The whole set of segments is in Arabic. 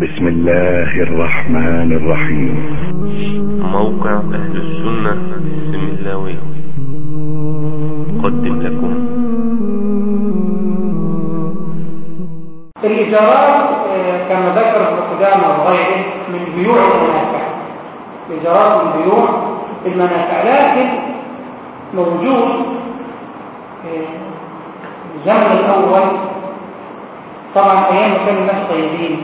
بسم الله الرحمن الرحيم. موقع أهل السنة السملاوي قدم لكم. الإيجارات آه، كما ذكر ابن قدامة وغيره من بيوع المنافع. الإيجارات من بيوع المنافع. لكن موجود آه، الزمن الأول طبعا أيام كان الناس طيبين.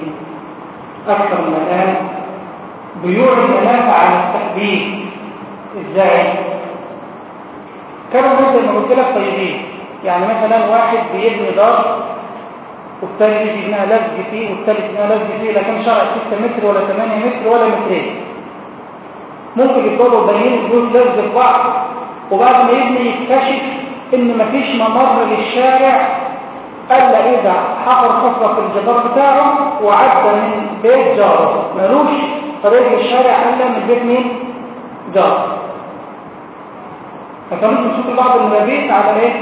أكثر من الآن بيوع المنافع على التحديد إزاي؟ كانوا زي ما قلت لك طيبين. يعني مثلا واحد بيبني دار والثاني يجي يبنيها لزج فيه والثالث يبنيها لزج فيه لا كان شرع 6 متر ولا 8 متر ولا مترين. ممكن يفضلوا باينين البيوت لزج في بعض وبعد ما يبني يكتشف إن مفيش ممر للشارع ألا إذا حفر حفره في الجدار بتاعه وعدى من بيت جاره. ملوش طريق للشارع إلا من بيت مين؟ جاره. فكانوا بنشوف بعض المبيت على إيه؟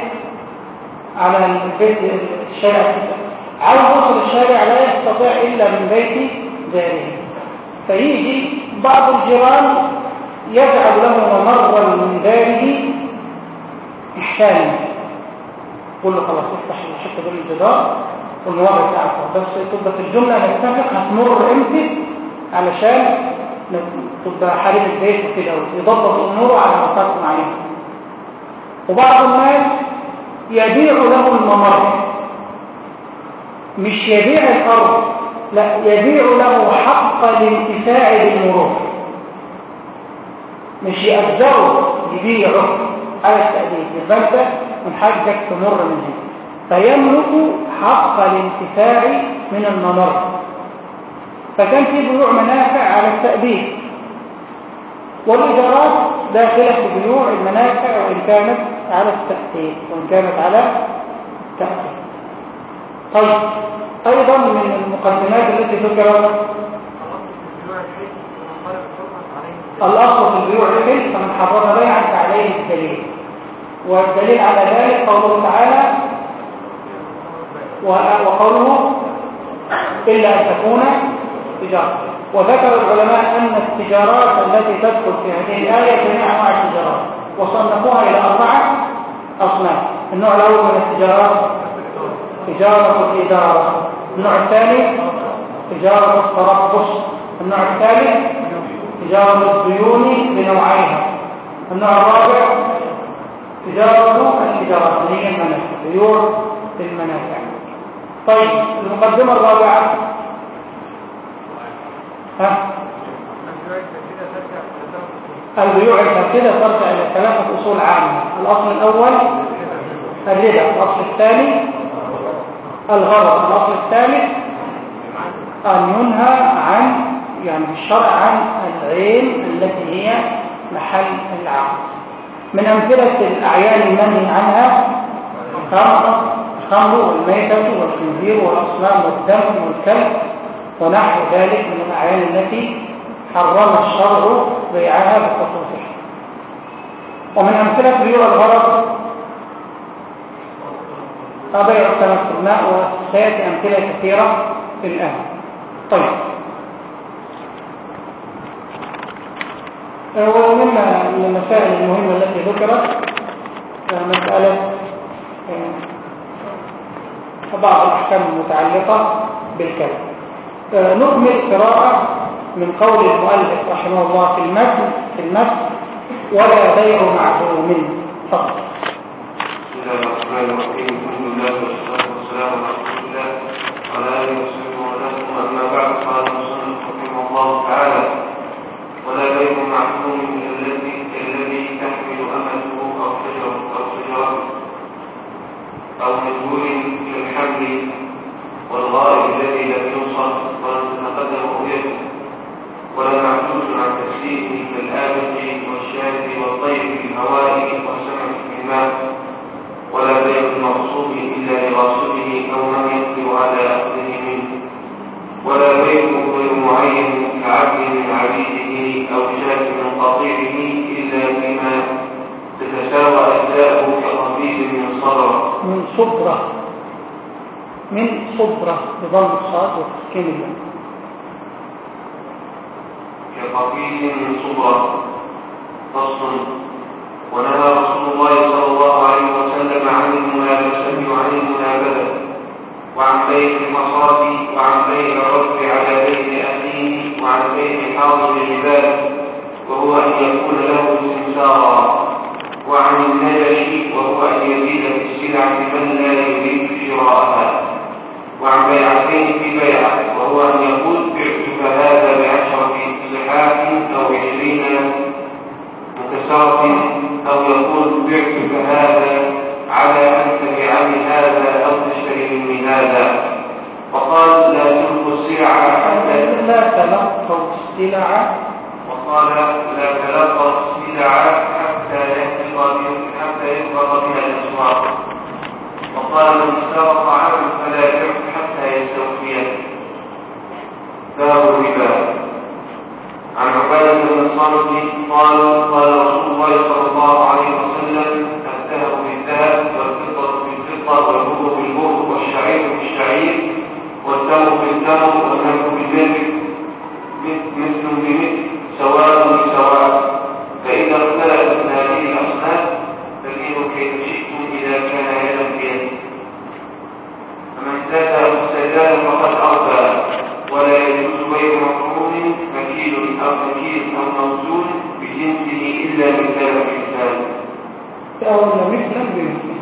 على البيت الشارع عاوز يوصل الشارع لا يستطيع إلا من بيت جاره. فيجي بعض الجيران يجعل له ممرا من داره إحسانا. له خلاص افتح الحتة دول الجدار والمواقع بتاعك بس تبقى في الجملة نتفق هتمر إمتى؟ علشان تبقى حارب البيت وكده ويضبط أموره على اوقات معينه وبعض الناس يبيع له الممر. مش يبيع الأرض لا يبيع له حق الانتفاع بالمرور مش يأجره يبيعه. على التأديب. يبقى من حقك تمر من هنا. فيملك حق الانتفاع من الممر. فكان في بيوع منافع على التأديب والإيجارات داخلة في بيوع المنافع وإن كانت على التأديب وإن كانت على التأديب طيب أيضا من المقدمات التي ذكرت الأصل في البيوع الحل فمن حرم بيعا فعليه الدليل. والدليل على ذلك قوله تعالى وقوله إلا أن تكون تجارة. وذكر العلماء أن التجارات التي تدخل في هذه الآية جميع أنواع التجارات وصنفوها إلى أربعة أصناف. النوع الأول من التجارات تجارة الإدارة. النوع الثاني تجارة التربص. النوع الثالث تجارة الديون بنوعيها النوع الرابع تجارة التجارات اللي هي المنافع بيوع المنافع طيب المقدمة الرابعة. ها؟ البيوع الفاسدة ترجع إلى ثلاثة أصول عامة. الأصل الأول الربا الأصل الثاني الغرض الأصل الثالث أن ينهى عن يعني بالشرع عن العين التي هي محل العقد. من أمثلة الأعيان المنهي عنها الخمر والميتة والخنزير والأصنام والدم والكلب ونحو ذلك من الأعيان التي حرم الشرع بيعها بخصوصها ومن أمثلة بيوع الغرض في الماء وسيأتي أمثلة كثيرة في الآن. طيب. ومما من المسائل المهمة التي ذكرت مسألة بعض الأحكام المتعلقة بالكلام. نكمل قراءة من قول المؤلف رحمه الله في المتن في المتن ولا بيع معدوم فقط. بسم الله الرحمن الرحيم. الحمد لله والصلاة والسلام على رسول الله وعلى آله وصحبه وسلم. أما بعد قال المصنف رحمه الله تعالى في الحمل والغائب الذي لم يوصف تتقدم رؤيته ولا معجوز عن تفسيره كالآبق والشاة والطير في الهواء والسمك في الماء ولا بيع المغصوب إلا لغاصبه أو من يقدر على أخذه منه ولا بيع غير معين كعبد من عبيده أو شاة من قطيعه إلا بما تتساوى أجزاؤه كخفيف من صبر من صبرة. من صبرة. بضم الصاد والتسكين الله كقبيل من صبرة. فصل. ونهى رسول الله صلى الله عليه وسلم عن الملابسة وعن المنابذة. وعن بيع المصاب وعن بيع الرجل على بيع أخيه وعن بيع حاضر العباد. وهو أن يكون له سمسارا وعن النجش وهو أن يزيد في السلعة من لا يريد شراءها. وعن بيعتين في بيعة وهو أن يقول بعتك هذا بعشرة صحاح أو عشرين مكسرة أو يقول بعتك هذا على أن تبيعني هذا أو تشتري مني هذا. وقال لا تلقوا السلع حتى لا تلقوا السلع. وقال لا تلقوا السلع حتى يهبط بها الأسواق وقال من اشترى طعاما فلا يبيع حتى يستوفيه باب الربا عن عبادة بن الصامت قال قال رسول الله صلى الله عليه وسلم الذهب بالذهب والفضة بالفضة والبر بالبر والشعير بالشعير والتمر بالتمر والملك بالملك مثل بمثل سواء بسواء فإذا اختلفت هذه الأصناف فكيلوا كيف شئتم إذا كان يدا بيد فمن زاد أو استزاد فقد أربى ولا يجوز بيع مطعوم مكيل أو مكيل أو موزون بجنسه إلا مثال بمثال أو مثلا بمثل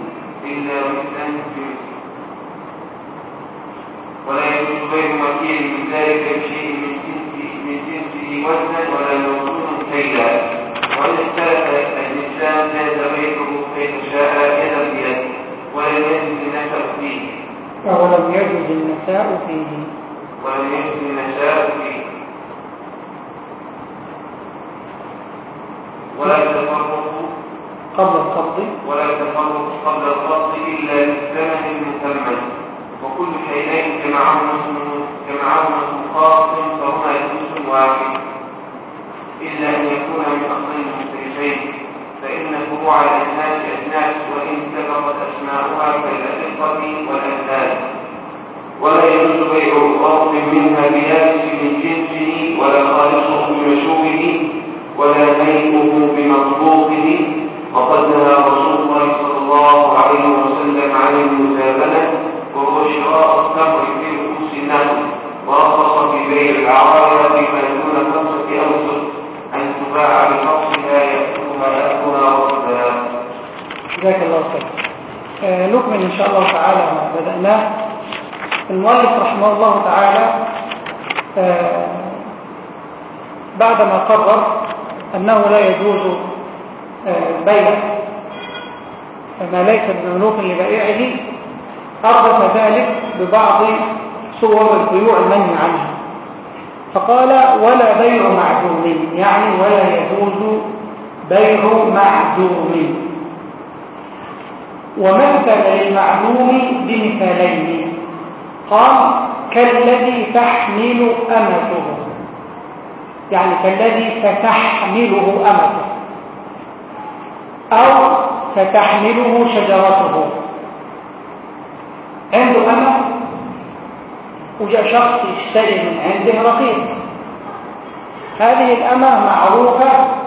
إلا مثلا بمثل ولا يجوز بيع مكيل من ذلك بشيء من جنسه من جنسه وزنا ولا موزون كيلا. وإن اختلف الإنسان زاد بيعه كيف شاء يدا بيد ولم يجد النسب فيه ولم يجد النساء فيه. ولم يجد النساء فيه ولا تفرقوا قبل القبض. ولا تفرقوا قبل القبض إلا بالثمن المثمن وكل شيئين جمعهما جمعهما خاص فهما جنس واحد إلا أن يكون من مختلفين فإن فروع الأجناس أجناس وإن اتفقت أسماؤها كالأدقة والأنداد ولا يجوز بيع فرد منها بيابس من جنسه ولا خالصه بمشوبه ولا ميته بمطبوخه وقد نهى رسول الله صلى الله عليه وسلم عن المزابنة وهو شراء التمر في رؤوس النخل ورخص في بيع العرايا فيما دون خمسة أوسط أن تباع بفصلها يأكلها جزاك الله خير. آه، نكمل إن شاء الله تعالى ما بدأناه. المؤلف رحمه الله تعالى آه، بعدما قرر أنه لا يجوز آه، بيع ما ليس بمملوك لبائعه أردف ذلك ببعض صور البيوع المنهي عنها فقال ولا بيع معدوم يعني ولا يجوز بيع معدوم. ومثل للمعدوم بمثالين قال كالذي تحمل أمته. يعني كالذي ستحمله أمته. أو ستحمله شجرته. عنده أمة. وجاء شخص يشتري من عنده رقيق. هذه الأمة معروفة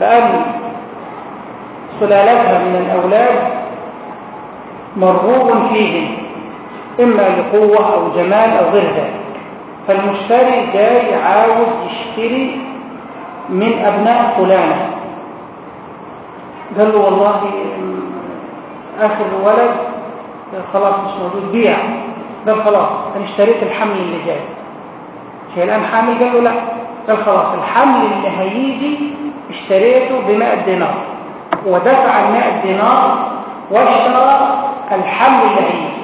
بأن سلالتها من الأولاد مرغوب فيهم إما لقوة أو جمال أو غير ذلك فالمشتري جاي عاوز يشتري من أبناء فلانة. قال له والله آخر ولد خلاص مش موجود بيع. قال خلاص أنا اشتريت الحمل اللي جاي. شيء الآن حامل قال له لا. قال خلاص الحمل اللي هيجي اشتريته ب 100 دينار ودفع ال 100 دينار واشترى الحمل اللي هيجي.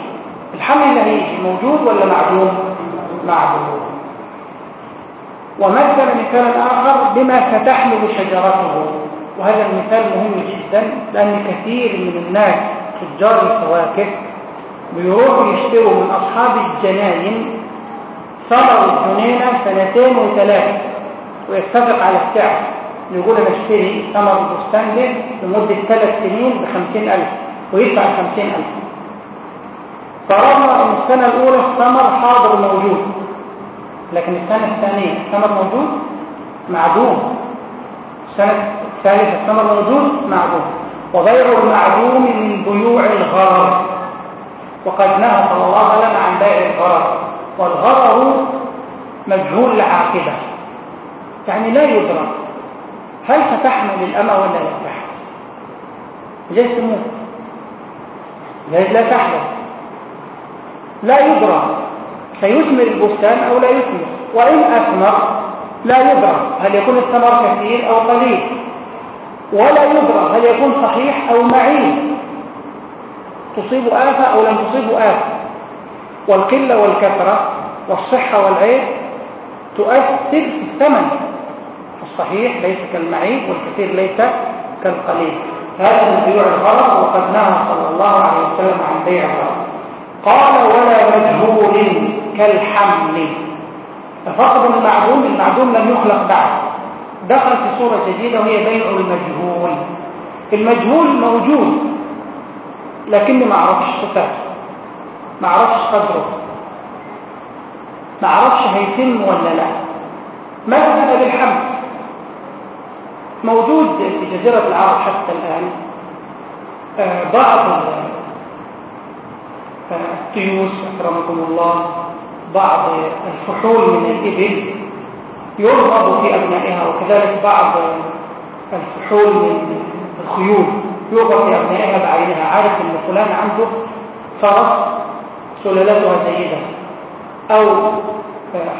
الحمل اللي هيجي موجود ولا معدوم؟ معدوم. ومثل مثالا آخر بما ستحمل شجرته. وهذا المثال مهم جدا لأن كثير من الناس تجار الفواكه بيروحوا يشتروا من أصحاب الجناين ثمر الجنينة سنتين وثلاثة ويتفق على السعر. يقول أنا اشتري ثمر البستان ده لمدة ثلاث سنين بخمسين ألف ويدفع خمسين ألف. فرضنا أن السنة الأولى الثمر حاضر موجود لكن السنة الثانية الثمر موجود معدوم. السنة الثالثة الثمر موجود معدوم. وبيع المعدوم من بيوع الغرر. وقد نهى صلى الله عليه وسلم عن بيع الغرر. والغرر مجهول العاقبة يعني لا يدرك. هل ستحمل الأمة ولا لا؟ تحمل جاي تموت جايز لا تحمل. لا يدرك سيثمر البستان أو لا يثمر. وإن أثمر لا يدرك هل يكون الثمر كثير أو قليل؟ ولا يدرك هل يكون صحيح أو معين؟ تصيب آفة أو لم تصيب آفة. والقلة والكثرة والصحة والعيب تؤثر في الثمن. الصحيح ليس كالمعيب والكثير ليس كالقليل. هذا من بيوع الغرض وقد نهى صلى الله عليه وسلم عن بيع الغرض قال ولا مجهول كالحمل. فقد المعدوم المعدوم لم يخلق بعد. دخل في صورة جديدة وهي بيع المجهول. المجهول موجود لكني ما أعرفش صفاته. ما أعرفش قدره. ما أعرفش هيتم ولا لا. مثلا بالحمل؟ موجود في جزيرة العرب حتى الآن. آه، بعض التيوس أكرمكم الله بعض الفحول من الإبل يرغب في أبنائها وكذلك بعض الفحول من الخيول يرغب في أبنائها بعينها. عارف أن فلان عنده فرس سلالتها جيدة أو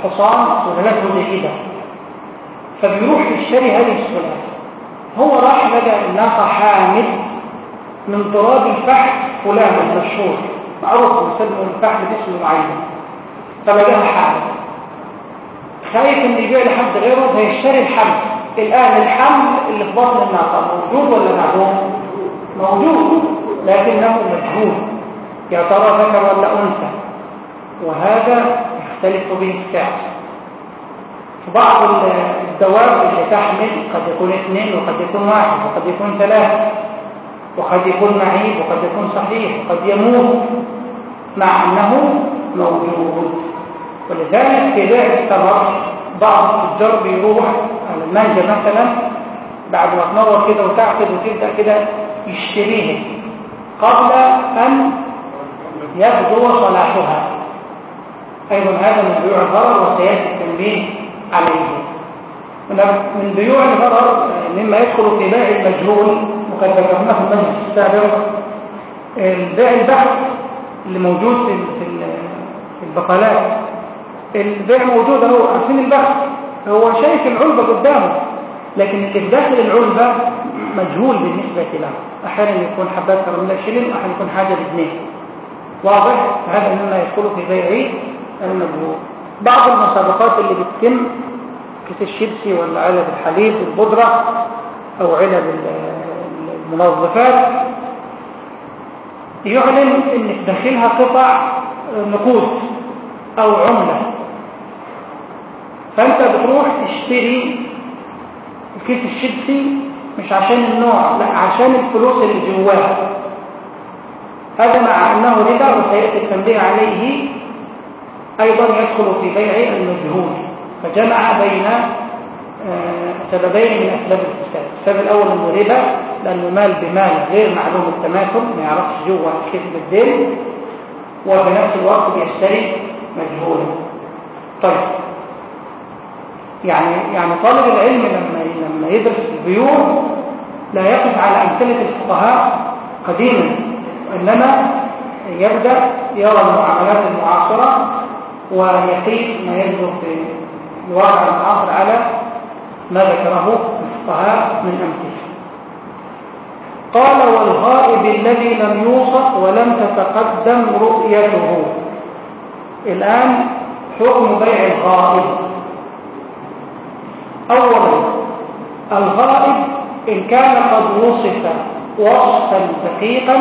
حصان سلالته جيدة. فبيروح يشتري هذه السلالة. هو راح لقى الناقة حامل من تراب الفحل فلان المشهور. معروف يسمى الفحل باسم معين فلقاها حامل. خايف إن يبيع لحد غيره فيشتري الحمل. الآن الحمل اللي في بطن الناقة موجود ولا معدوم؟ موجود لكنه مجهول. يا ترى ذكر ولا أنثى؟ وهذا يختلف به السعر بعض الدواب اللي تحمل قد يكون اثنين وقد يكون واحد وقد يكون ثلاثة وقد يكون معيب وقد يكون صحيح وقد يموت مع أنه موجود. ولذلك بيع الثمر بعض التجار بيروح على المانجا مثلا بعد ما تنور كده وتعقد وتبدأ كده يشتريها قبل أن يبدو صلاحها. أيضا هذا من بيوع الغرر وسياتي التنبيه. عليه من بيوع الغرر مما يدخل في بيع المجهول وقد ذكرناه في المجلس السابق. البيع البحث اللي موجود في البقالات. البيع موجود اهو عارفين البحث؟ هو شايف العلبة قدامه لكن اللي في داخل العلبة؟ مجهول بالنسبة له. أحيانا يكون حبات كراميلا شلن وأحيانا يكون حاجة بجنيه. واضح؟ هذا مما يدخل في بيع المجهول. بعض المسابقات اللي بتتم كيس الشيبسي ولا علب الحليب والبودرة أو علب المنظفات يعلن في داخلها قطع نقود أو عملة. فأنت بتروح تشتري كيس الشيبسي مش عشان النوع لا عشان الفلوس اللي جواه هذا مع أنه ربا وسيأتي التنبيه عليه أيضا يدخل في بيع المجهول فجمع بين سببين من أسباب الفساد السبب الأول انه ربا لأنه مال بمال غير معلوم التماثل ما يعرفش جوه كيف بالدين وفي نفس الوقت بيشتري مجهولا. طيب. يعني يعني طالب العلم لما لما يدرس البيوع لا يقف على أمثلة الفقهاء قديما وإنما يبدأ يرى المعاملات المعاصرة ويقيس ما في الواقع المعاصر على ما ذكره الفقهاء من أمثلة. قال والغائب الذي لم يوصف ولم تتقدم رؤيته. الآن حكم بيع الغائب. أولا الغائب إن كان قد وصف وصفا دقيقا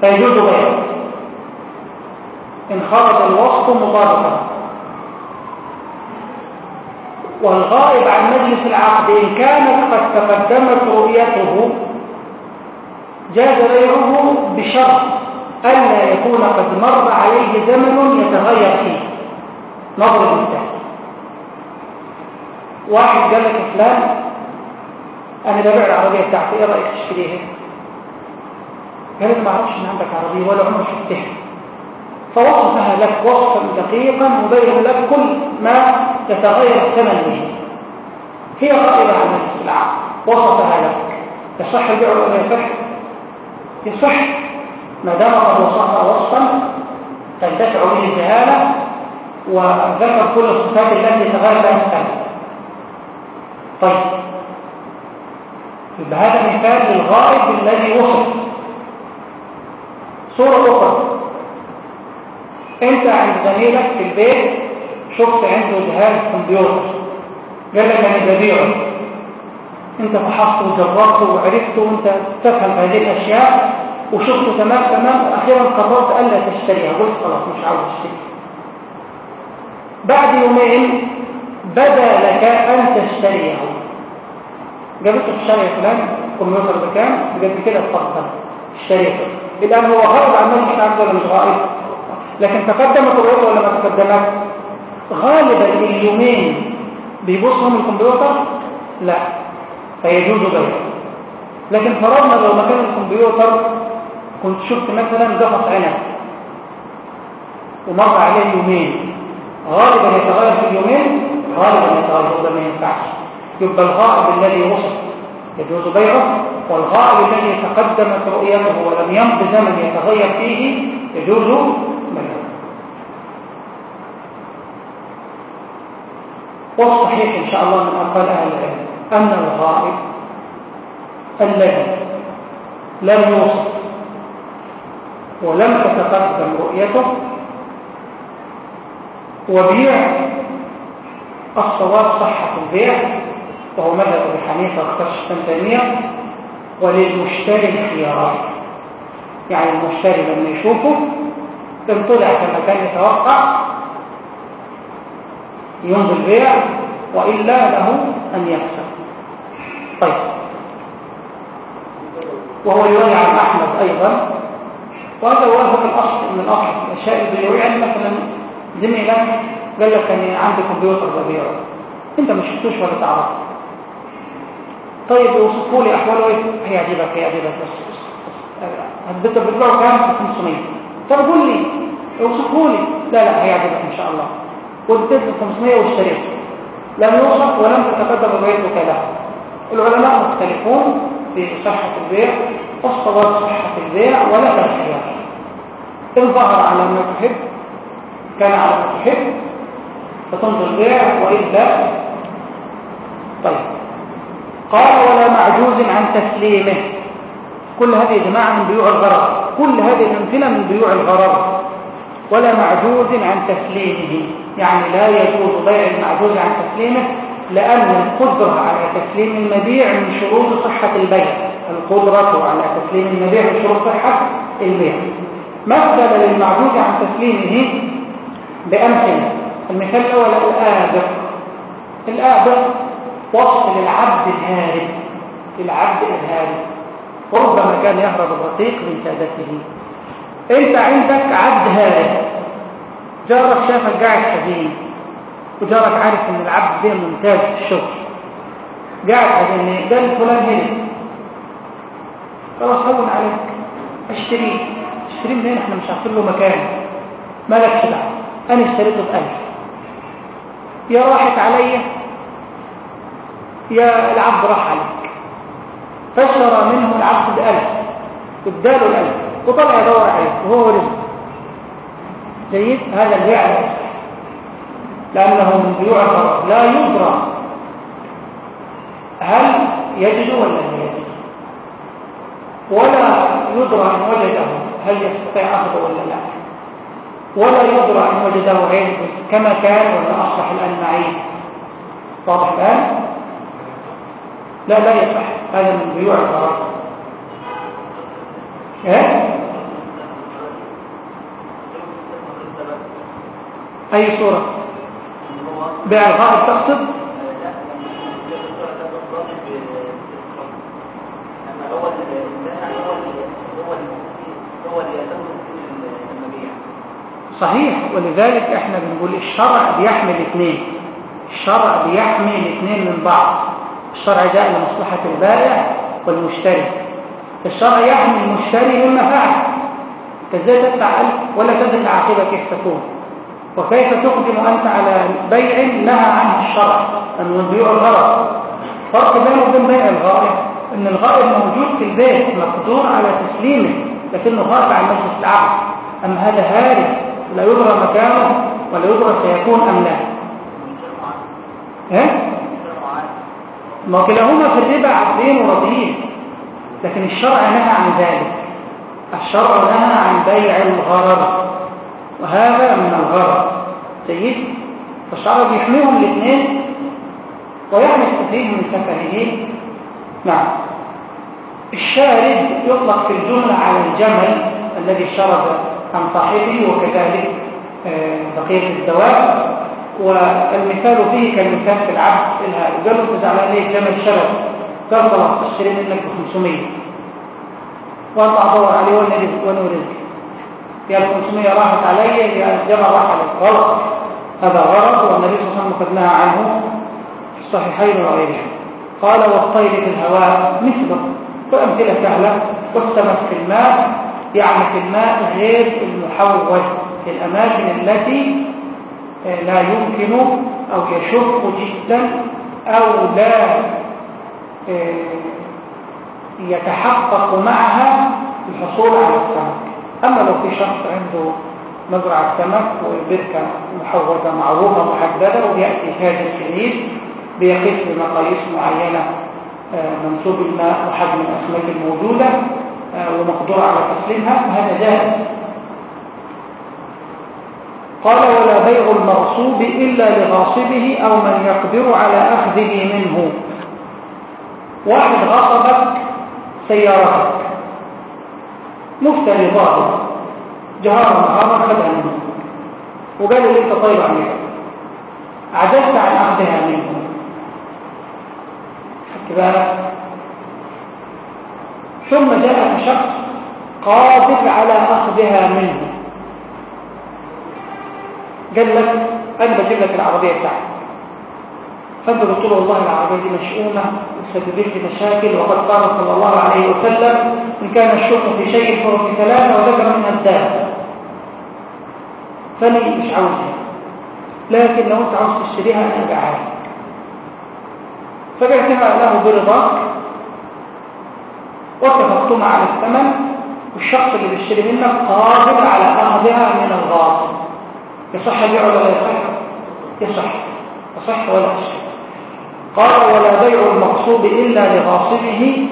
فيجوز بيعه. إن خرج الوصف مطابقا. والغائب عن مجلس العقد إن كانت قد تقدمت رؤيته جاز بيعه بشرط ألا يكون قد مر عليه زمن يتغير فيه. نظر مثال واحد قال لك فلان أنا ببيع العربيه بتاعتي إيه رأيك تشتريها؟ قال ما أعرفش إن عندك عربية ولا عمري شفتها. فوصفها لك وصفا دقيقا مبين لك كل ما يتغير الثمن به هي قائله عن العقد وصفها لك. يصح البيع ولا يصح؟ يصح. ما دام قد وصفها وصفا تندفع به الجهالة وذكر كل الصفات التي تغير لها الثمن. طيب. يبقى هذا مثال للغائب الذي وصف. صورة أخرى. أنت عند زميلك في البيت شفت عنده جهاز كمبيوتر. قال لك أنا ببيعه أنت فحصته وجربته وعرفته وأنت تفهم هذه الأشياء وشفته تمام تمام وأخيرا قررت ألا تشتريها. قلت خلاص مش عاوز أشتري. بعد يومين بدا لك أن تشتريه. جابته في الشارع فلان كمبيوتر بكام؟ بجد كده اتفضل اشتريته. الآن هو غائب عن مش عنده ولا مش غائب لكن تقدمت الرؤية ولا ما تقدمت غالبا اليومين بيبصهم الكمبيوتر؟ لا فيجوز بيعه لكن فرضنا لو مكان الكمبيوتر كنت شفت مثلا قفص عنب ومر عليه يومين غالبا يتغير في اليومين؟ غالبا يتغير ده ما ينفعش. يبقى الغائب الذي وصف يجوز بيعه والغائب الذي تقدمت رؤيته ولم يمض زمن يتغير فيه يجوز بيعه والصحيح إن شاء الله من أقل أهل العلم أن الغائب الذي لم يوصف ولم تتقدم رؤيته وبيع الصواب صحة البيع وهو مذهب أبي حنيفة واختار الشمتانية وللمشتري الخيارات. يعني المشتري لما يشوفه إن طلع كما كان يتوقع يمضي البيع وإلا له أن يخسر طيب وهو يروي عن أحمد أيضا وهذا هو الأصل من الأصل الأشياء البيوعية يعني مثلا زميلك قال لك أني عندي كمبيوتر ببيعه أنت ما شفتوش ولا تعرفه طيب اوصفوا لي أحواله إيه هيعجبك هيعجبك بس هتبدأ بتبيعه كام 500 طب قول لي اوصفوا لي لا لا هيعجبك إن شاء الله واديت 500 واشتريته لم يوصف ولم تتقدم رؤيتك له العلماء مختلفون في صحة البيع والصواب صحة البيع ولا الخيار إن ظهر على ما تحب كان على ما تحب فتنظر البيع وإلا طيب. قال ولا معجوز عن تسليمه. كل هذه جماعة من بيوع الغرض كل هذه الأمثلة من بيوع الغرض ولا معجوز عن تسليمه. يعني لا يجوز بيع المعجوز عن تسليمه لأن القدرة على تسليم المبيع من شروط صحة البيع. القدرة على تسليم المبيع من شروط صحة البيع. مثل للمعجوز عن تسليمه بأمثلة. المثال الأول الآبق الآبق وصف للعبد الهارب. العبد الهارب. وربما كان يهرب الرقيق من سادته. أنت عندك عبد هارب. جارك شافك قاعد حزين وجارك عارف إن العبد ده ممتاز في الشغل. قاعد حزين قال فلان هنا. خلاص هون عليك. اشتريه اشتريه منين إحنا مش عارفين له مكان. مالكش دعوه أنا اشتريته بألف يا راحت عليا يا العبد راح عليك. فاشترى منه العبد بألف. واداله الألف. وطلع يدور عليه وهو رزق جيد هذا يصح لأنه الغرض لا يدرى هل يجد ولا لا يجد. ولا يدرى إن وجده هل يستطيع أخذه ولا لا. ولا يدرى إن وجده غير كما كان ولا أصبح الآن معين واضح الآن؟ لا لا يصح. هذا من بيوع الغرض إيه؟ أي صورة؟ بيع الغائب تقصد؟ صحيح ولذلك إحنا بنقول الشرع بيحمل اثنين الشرع بيحمي الاثنين من بعض. الشرع جاء لمصلحة البائع والمشتري. الشرع يحمي المشتري مما فعل إزاي تدفع ولا تدري العاقبة كيف وكيف تقدم أنت على بيع نهى عنه الشرع؟ أنه بيع الغرض. فرق بينه وبين بيع الغائب أن الغائب موجود في البيت مقدور على تسليمه لكنه غائب عن مجلس العقد. أما هذا هارب لا يدرى مكانه ولا يدرى سيكون أم لا. ها؟ ما كلاهما في الربا عقدين وراضيين لكن الشرع نهى عن ذلك. الشرع نهى عن بيع الغرر وهذا من الغرر جيد فالشرع بيحميهم الاثنين ويحمي السفيه من سفهه. نعم. الشارد يطلق في الجملة على الجمل الذي شرد عن صاحبه وكذلك بقية الدواب والمثال فيه كالمثال في العبد الهادي قالوا انت زعلان ليه الجمل شرد قال خلاص اشتري منك ب 500 وأطلع ادور عليه وأنا يا ال 500 راحت علي يا الجمل راح عليك غلط. هذا غلط والنبي صلى الله عليه وسلم قد نهى عنه في الصحيحين وغيرهم. قال والطير في الهواء مثله وأمثلة سهلة والسمك في الماء يعني في الماء غير المحوج في الأماكن التي لا يمكن أو يشق جدا أو لا يتحقق معها الحصول على السمك أما لو في شخص عنده مزرعة سمك وبركة محوطة معروفة محددة ويأتي تاجر كبير بيقيس بمقاييس معينة منسوب الماء وحجم الأسماك الموجودة ومقدور على تسليمها فهذا جاهز. قال ولا بيع المغصوب إلا لغاصبه أو من يقدر على أخذه منه. واحد غصبك سيارتك. مفتري ظاهر جهارا نهارا خدها منه. وقال لي أنت طيب عنك عجزت عن أخذها منه. خدت بالك؟ ثم جاءك شخص قادر على أخذها منه. قال لك أنا بجيب لك العربية بتاعتك. فانت قلت له والله العربية دي مشؤومه وسببت لي مشاكل وقد قال صلى الله عليه وسلم إن كان الشرط في شيء فهو في ثلاثة وذكر منها الدابه فانا مش عاوزها لكن لو أنت عاوز تشتريها أنا ابيعها لك فبعتها له برضاك واتفقتما على الثمن والشخص اللي بيشتري منك قادر على أخذها من الغاصب يصح البيع ولا لا يصح؟ يصح. يصح ولا يصح؟ قال ولا بيع المغصوب إلا لغاصبه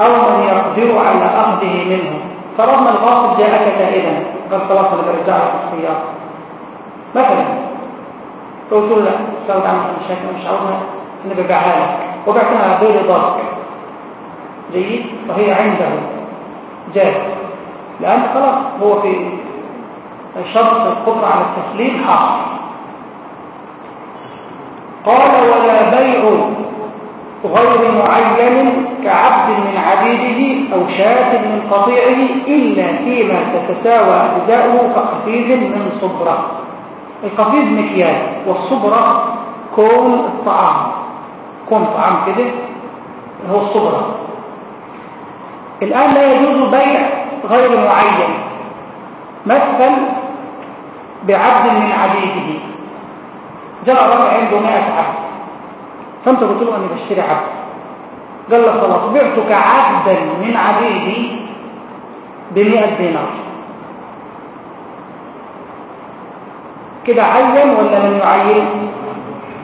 أو من يقدر على أخذه منه. فرغم الغاصب جاءك خلاص أنا برجع لك السيارة مثلا قلت له استود عنك المشاكل مش عاوزها أنا برجعها لك وبعتها برضاك جيد؟ وهي عنده. جاهز. لأن خلاص هو في شرط القدرة على التسليم حاصل. قال ولا بيع غير معين كعبد من عبيده أو شاة من قطيعه إلا فيما تتساوى أجزاؤه كقفيز من صبرة. القفيز مكيال والصبرة كون الطعام. كون طعام كده هو الصبرة. الآن لا يجوز بيع غير معين. مثل بعبد من عبيده. جاء رجل عنده 100 عبد. فأنت قلت له أنا بشتري عبد. قال لك خلاص بعتك عبدا من عبيدي ب 100 دينار. كده عين ولا لم يعين؟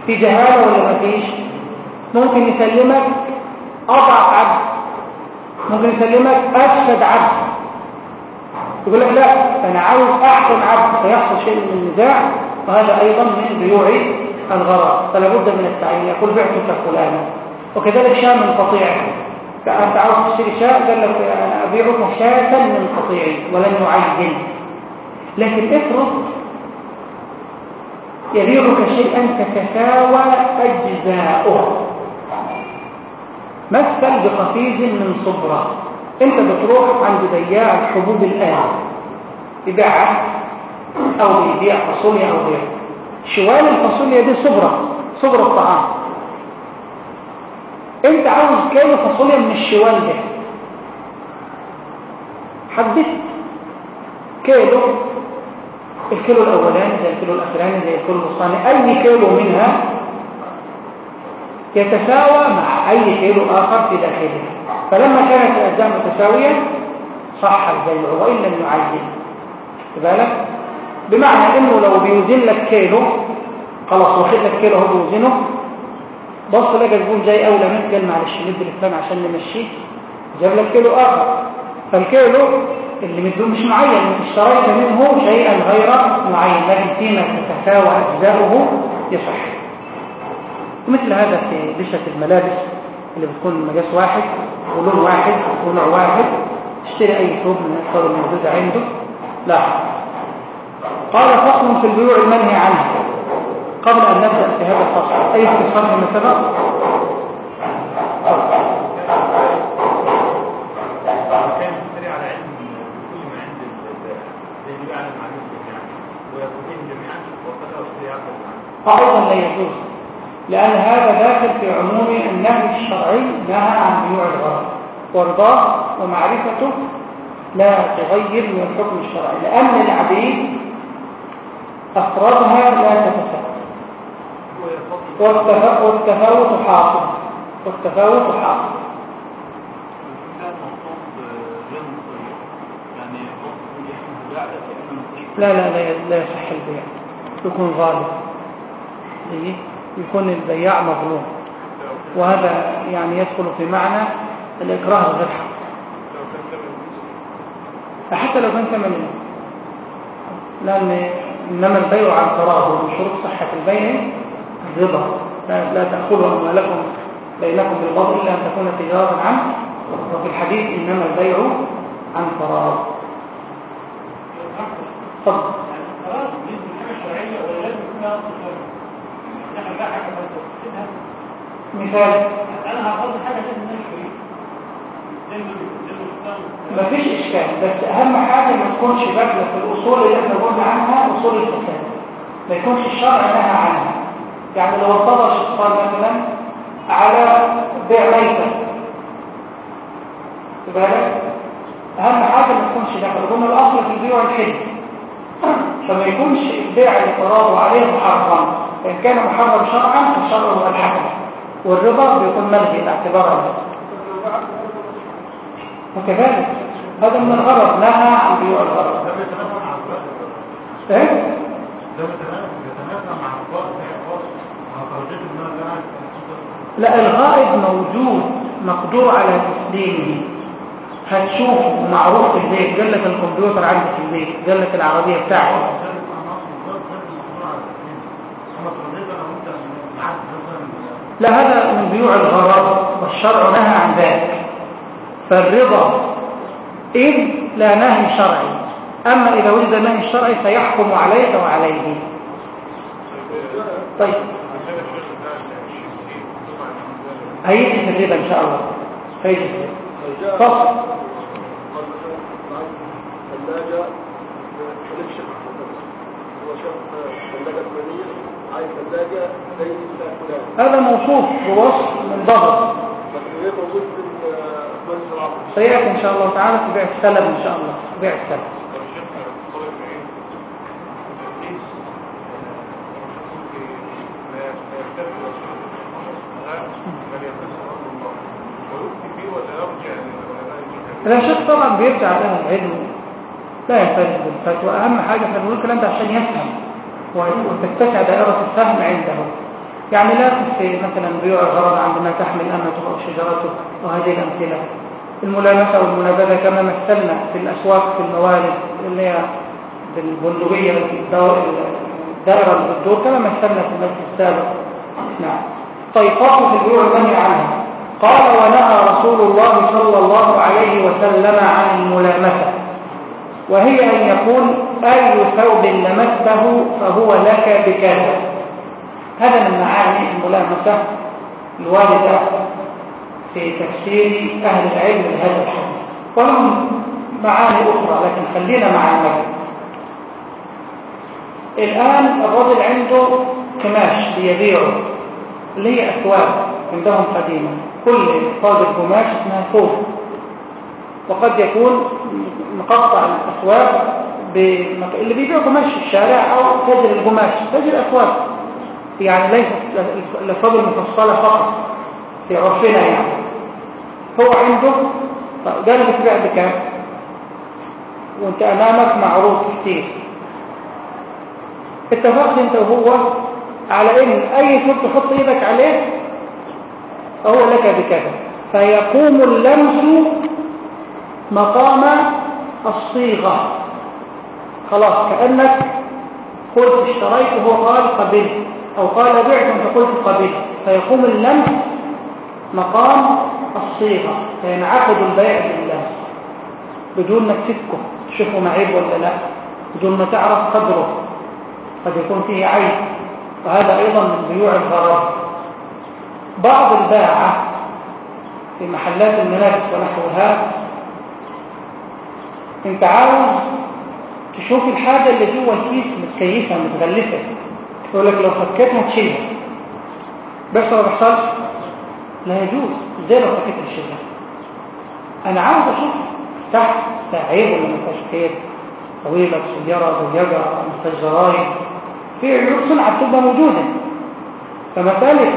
في جهاله ولا ما فيش؟ ممكن يسلمك أضعف عبد. ممكن يسلمك افسد عبد. يقول لك لا أنا عاوز احسن عبد فيحصل شيء من النزاع وهذا أيضا من بيوع الغرض فلا بد من التعيين. يقول بعتك فلانا وكذلك شاة من قطيع. فأنت عاوز تشتري شاة؟ قال لك أنا أبيعك شاة من قطيعي ولن يعين لكن افرض يبيعك شيئا تتساوى أجزاؤه. مثل بقفيز من صبرة؟ أنت بتروح عند بياع الحبوب الآن. يبيعك أو بيبيع فاصوليا أو غيره شوال الفاصوليا دي صبرة صغر الطعام. انت عاوز كيلو فاصوليا من الشوال ده. حددت كيلو الكيلو الأولاني زي الكيلو الأخراني زي الكيلو الثاني أي كيلو منها يتساوى مع أي كيلو آخر في داخله فلما كانت الأجزاء متساوية صح البيع وان لم يعين بالك؟ بمعنى إنه لو بيوزن لك كيلو خلاص واخد لك كيلو هو بيوزنه بص لقى الزبون جاي أولى منك قال معلش ندي الفلان عشان نمشيه جاب لك كيلو آخر. فالكيلو اللي مدوه مش معين اشتريت منه شيئا غير معين لكن فيما تتساوى أجزاؤه يصح. مثل هذا في لشة الملابس اللي بتكون مقاس واحد ولون واحد ونوع واحد. اشتري أي ثوب من الثوب الموجودة عنده. لا. قال فصل في البيوع المنهي عنه. قبل أن نبدأ في هذا الفصل أي استفسار فيما سبق أيضا لا يجوز لأن هذا داخل في عموم النهي الشرعي نهى عن بيوع الغرض ورضاه ومعرفته لا تغير من الحكم الشرعي لأن العبيد أفرادها لا تتفاوت والتفاوت حاصل. والتفاوت حاصل. لا لا لا لا يصح البيع. يكون ظالم. يكون البياع مظلوم. وهذا يعني يدخل في معنى الإكراه غير حق حتى لو كان ثمن لأن إنما البيع عن تراضي ومن شروط صحة البيع الرضا لا, تأخذوا أموالكم بينكم بالباطل إلا أن تكون تجارة عنه وفي الحديث إنما البيع عن تراض تفضل مثال. أنا هفضل حاجة كده ما فيش إشكال. بس أهم حاجة ما تكونش بدله في الأصول اللي إحنا قلنا عنها أصول الفساد ما يكونش الشرع نهى عنها. يعني لو ارتضى الشيطان مثلا على بيع ميتة. بالك؟ أهم حاجة ما تكونش داخل قلنا الأصل في البيع الحل فما يكونش البيع اللي تراضوا عليه محرم. فان كان محرم شرعا فالشرع هو الحكم. والرضا بيكون ملغي باعتبار وكذلك. هذا من الغرض نهى عن بيوع الغرض. إيه؟ لا الغائب موجود مقدور على تسليمه. هتشوفه معروف في البيت؟ قال لك الكمبيوتر عندي في البيت قال لك العربية بتاعتي لا هذا من بيوع الغرض والشرع نهى عن ذلك. فالرضا إذ لا نهي شرعي. أما إذا وجد نهي شرعي فيحكم عليك وعليه. طيب. هيجي في إن شاء الله. هيجي فصل ثلاجة هو شق ثلاجة عايز ثلاجة فلان هذا موصوف بوصف من في سيأتي إن شاء الله تعالى في بيع السلم إن شاء الله في بيع السلم. لا شك طبعا بيرجع له العلم لا ينفرد بالفتوى أهم حاجة إحنا بنقول الكلام ده عشان يفهم وتتسع دائرة الفهم عنده. يعني لا في مثلا بيوع الغرض عندما تحمل أمته أو شجرته وهذه الأمثلة. الملامسة والمنابذة كما مثلنا في الأسواق في الموارد اللي هي بالبندقية الدائرة بتدور كما مثلنا في المجلس السابق. نعم. طيب فصل في البيوع المنهي عنها. قال ونهى رسول الله صلى الله عليه وسلم عن الملامسة. وهي أن يقول أي ثوب لمسته فهو لك بكذا. هذا من معاني الملامسة الواردة. في تفسير أهل العلم لهذا الحديث. ولهم معاني أخرى لكن خلينا مع المثل الآن الرجل عنده قماش بيبيعه اللي هي أثواب عندهم قديما كل طاقة قماش اسمها وقد يكون مقطع الأثواب بمك... اللي بيبيع قماش في الشارع أو تاجر القماش. تاجر أثواب يعني ليست الأثواب المفصلة فقط في عرفنا يعني. هو عنده قال بتبيع بكام وانت أمامك معروض كتير اتفقت انت وهو على إن أي ثوب تحط إيدك عليه فهو لك بكذا. فيقوم اللمس مقام الصيغة. خلاص كأنك قلت اشتريت وهو قال قبلت أو قال بعت وانت قلت قبلت فيقوم اللمس مقام الصيغة فينعقد البيع باللمس بدون ما تفكه تشوفه معيب ولا لا بدون ما تعرف قدره قد يكون فيه عيب وهذا أيضا من بيوع الغرض بعض الباعة في محلات الملابس ونحوها انت عاوز تشوف الحاجة اللي جوه الكيس متكيفة متغلفة يقول لك لو فكيتها تشيلها بيحصل ولا بيحصلش؟ لا يجوز. إزاي لو فكيت تشيلها أنا عاوز أشوف تحت عيب ولا ما فيهاش طويلة قصيرة ضيقة ما فيهاش في عيوب صنعة بتبقى موجودة. فمسألة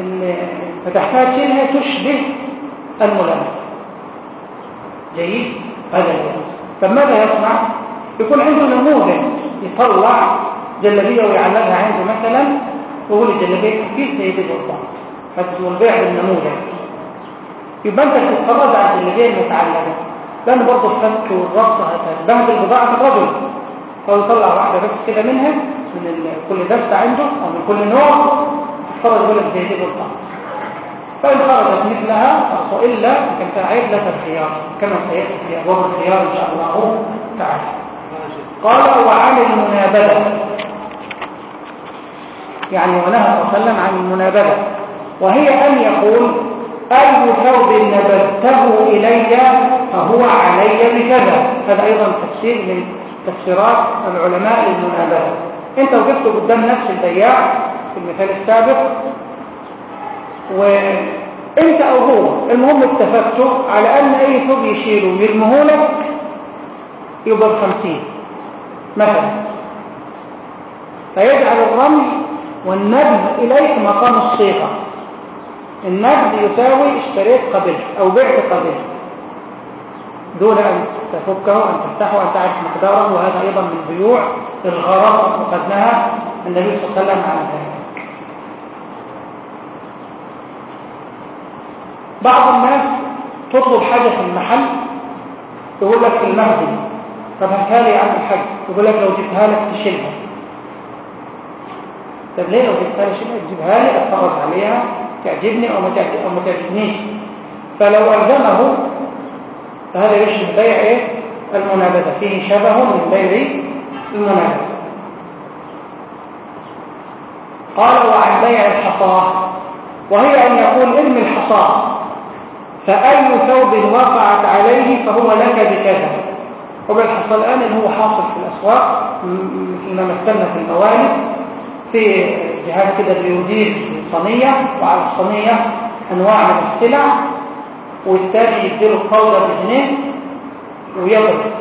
اللي فتحتها تشيلها تشبه الملامسة جيد؟ هذا الجهاز فماذا يصنع؟ يكون عنده نموذج يطلع جلبية ويعلقها عنده مثلا ويقول الجلبية كيف زي دي البيع بالنموذج. يبقى أنت تتفرج على الجلبية المتعلقة لأن برضه الفك والربط هتبهدل بضاعة الرجل. فهو يطلع واحدة بس كده منها من كل دفتة عنده أو من كل نوع تتفرج يقول لك زي دي بالضبط فإن خرجت مثلها وإلا كان تعيد لك الخيار كما سيأتي في أبواب الخيار إن شاء الله. تعالى. قال وعن المنابذة يعني ونهى وسلم عن المنابذة وهي أن يقول أي ثوب نبذته إلي فهو علي بكذا. هذا أيضا تفسير من تفسيرات العلماء للمنابذة أنت وقفت قدام نفس البياع في المثال السابق وإنت أو هو المهم اتفقتوا على أن أي ثوب يشيله ويرميه يبقى بخمسين مثلا. فيجعل الرمي والنبذ إليك مقام الصيغة. النبذ يساوي اشتريت قبل أو بعت قبل دون أن تفكه أن تفتحه أن تعرف مقداره وهذا أيضا من بيوع الغرض وقد نهى النبي صلى الله عليه وسلم عن ذلك. بعض الناس تطلب حاجة في المحل يقول لك المهدي. طب هاتها لي عن الحاج. يقول لك لو جبتها لك تشيلها. طب ليه لو جبتها لي شيلها تجيبها لي أتفرج عليها. تعجبني أو ما تعجبنيش. فلو ألزمه فهذا يشبه بيع إيه؟ المنابذة. فيه شبه من بيع المنابذة. قال وعن بيع الحصاه وهي أن يقول ارمي الحصاه فأي ثوب وقعت عليه فهو لك بكذا. وبالحصى الآن اللي هو حاصل في الأسواق م- فيما مثلنا في الموالد في جهاز كده بيدير صينية وعلى الصينية أنواع من السلع والتاني يديله الطاولة بجنيه ويضرب.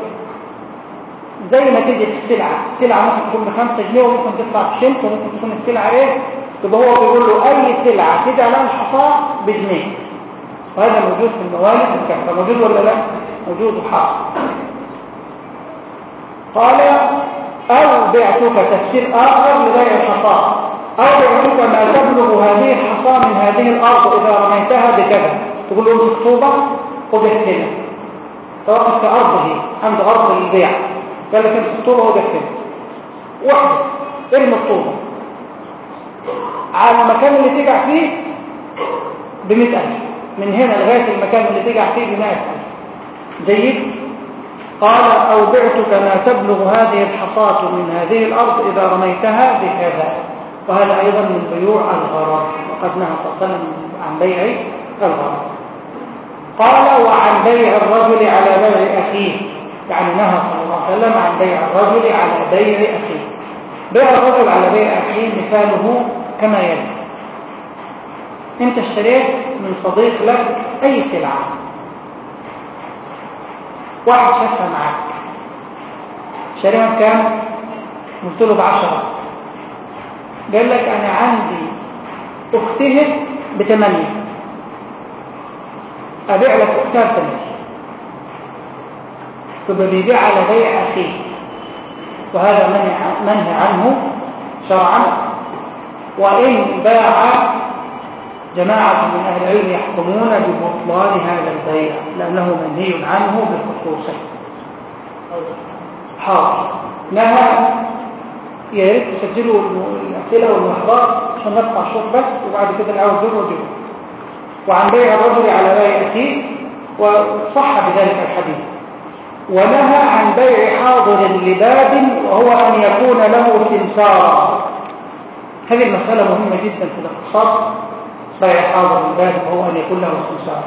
زي ما تيجي السلعة السلعة ممكن تكون بخمسة جنيه وممكن تطلع بشنط وممكن تكون السلعة إيه؟ يبقى هو بيقول له أي سلعة تيجي عليها الحصاة بجنيه. وهذا موجود في الموالد والكهرباء موجود ولا لا؟ موجود وحاصل. قال أو بعتك تفسير آخر لبيع الحصاة. أو بعتك ما تبلغ هذه الحصاة من هذه الأرض إذا رميتها بكذا. تقول له وبيت هنا توقف في أرضه عند أرض البيع. قال لك امسك طوبة وبيت هنا واحدة ارمي الطوبة على المكان اللي تقع فيه بمئة ألف. من هنا لغاية المكان اللي تقع فيه بمئة ألف. جيد؟ قال أو بعتك ما تبلغ هذه الحصاة من هذه الأرض إذا رميتها بكذا. وهذا أيضا من بيوع الغرر وقد نهى صلى عن بيع الغرر قال وعن بيع الرجل على بيع أخيه. يعني نهى صلى الله عليه وسلم عن بيع الرجل على بيع أخيه. بيع الرجل على بيع أخيه مثاله كما يلي. أنت اشتريت من صديق لك أي سلعة. واحد شافها معاك شاريها بكام؟ قلت له بعشرة. قال لك أنا عندي اختها بثمانية أبيع لك أختها بثمانية تبقى بيبيع على بيع اخيه وهذا منهي عنه شرعا. وإن باع جماعة من أهل العلم يحكمون ببطلان هذا البيع لأنه منهي عنه بالخصوص. حاضر. نهى يا ريت تسجلوا الأسئلة والمحضار عشان نقطع الشوط بس وبعد كده نعاود دور وجبه وعن بيع الرجل على بيع أخيه وصح بذلك الحديث. ونهى عن بيع حاضر لباب وهو أن يكون له سمسارا هذه المسألة مهمة جدا في الاقتصاد بيع حاضر لباب وهو أن يكون له سمسارا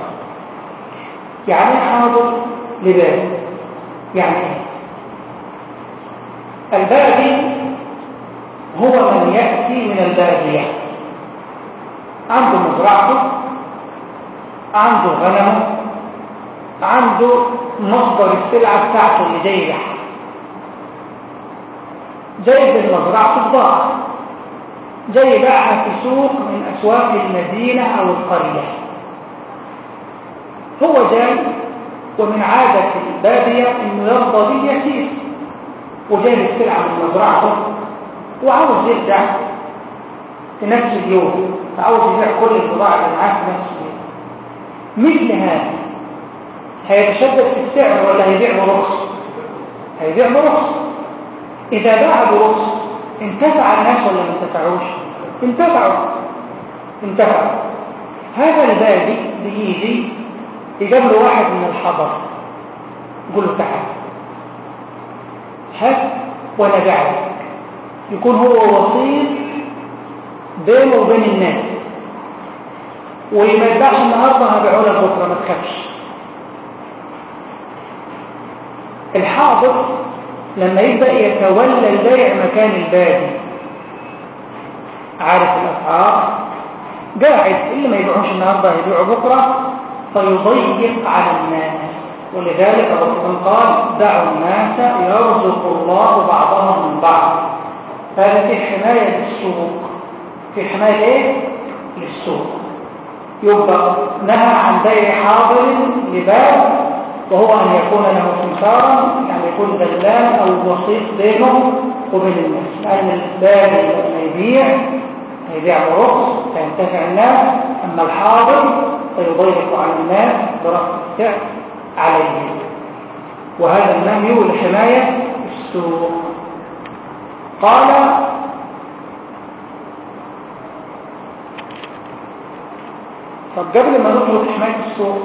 يعني حاضر لباب؟ يعني إيه؟ البادي هو من يأتي من البادية عنده مزرعته عنده غنمه عنده مصدر السلعة بتاعته اللي جاي يبيعها جاي بالمزرعة بضاعة جاي يبيعها في سوق من أسواق المدينة أو القرية. هو جاي ومن عادة البادية إنه يرضى به يسير وجايب السلعة من مزرعته وعاوز يرجع في نفس اليوم فعاوز يبيع كل البضاعة اللي معاه في نفس اليوم. مثل هذا هيتشدد في السعر ولا هيبيع برخص؟ هيبيع برخص. إذا باع برخص انتفع الناس ولا ما انتفعوش؟ انتفعوا. انتفعوا. هذا البادي بيجي يجاب له واحد من الحضر. يقول له تعال هات وأنا بعدك يكون هو وسيط بينه وبين الناس. وما يبيعش النهارده هبيعه لك بكرة ما تخافش. الحاضر لما يبدأ يتولى البيع مكان البادي. عارف الأسعار؟ قاعد اللي ما يبيعوش النهارده هيبيعوا بكرة. فيضيق على الناس. ولذلك الرسول قال دعوا الناس يرزق الله بعضهم من بعض. هذا في حماية للسوق. في حماية إيه؟ للسوق. يبقى نهى عن بيع حاضر لباب وهو أن يكون له سمسارا يعني يكون دلال أو وسيط بينه وبين الناس. لأن الباب لما يبيع يبيع برخص فينتفع الناس. أما الحاضر فيضيق على الناس برفع السعر عليه. وهذا النهي لحماية السوق. قال طب قبل ما في حماية السوق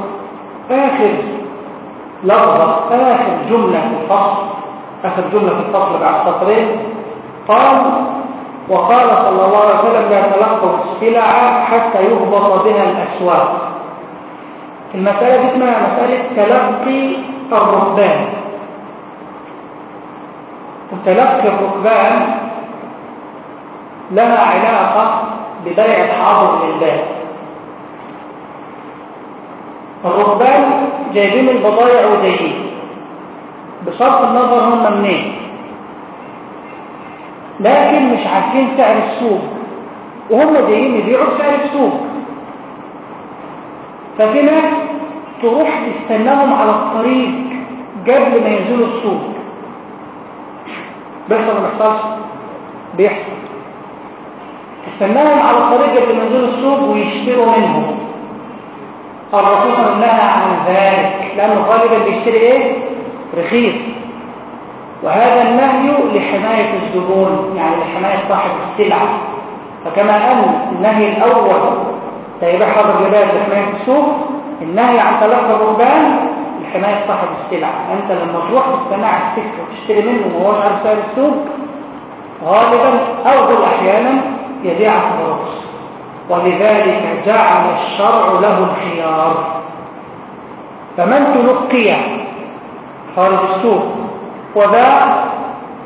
آخر لحظة آخر جملة في الفصل آخر جملة في الفصل بعد سطرين قال وقال صلى الله عليه وسلم لا تلقوا السلع حتى يهبط بها الأسواق. المسألة دي اسمها مسألة تلقي الركبان وتلقي الركبان لها علاقة ببيع الحاضر لله. الركبان جايبين البضائع وجايين بصرف النظر هم منين؟ لكن مش عارفين سعر السوق. وهم جايين يبيعوا بسعر السوق. ففي ناس تروح تستناهم على الطريق قبل ما ينزلوا السوق. بيحصل ولا بيحصلش؟ بيحصل. تستناهم على الطريق ما ينزلوا السوق ويشتروا منهم. الرسول صلى الله عليه عن ذلك لأنه غالبا بيشتري إيه؟ رخيص. وهذا النهي لحماية الزبون يعني لحماية صاحب السلعة. فكما أن النهي الأول سيبيع حاضر جبال لحماية السوق النهي عن تلقى الرهبان لحماية صاحب السلعة أنت لما تروح تستمع السكة وتشتري منه وهو مش عارف سعر السوق غالبا أو أحيانا يبيعك برخص ولذلك جعل الشرع له الخيار. فمن تلقي خارج السوق وباع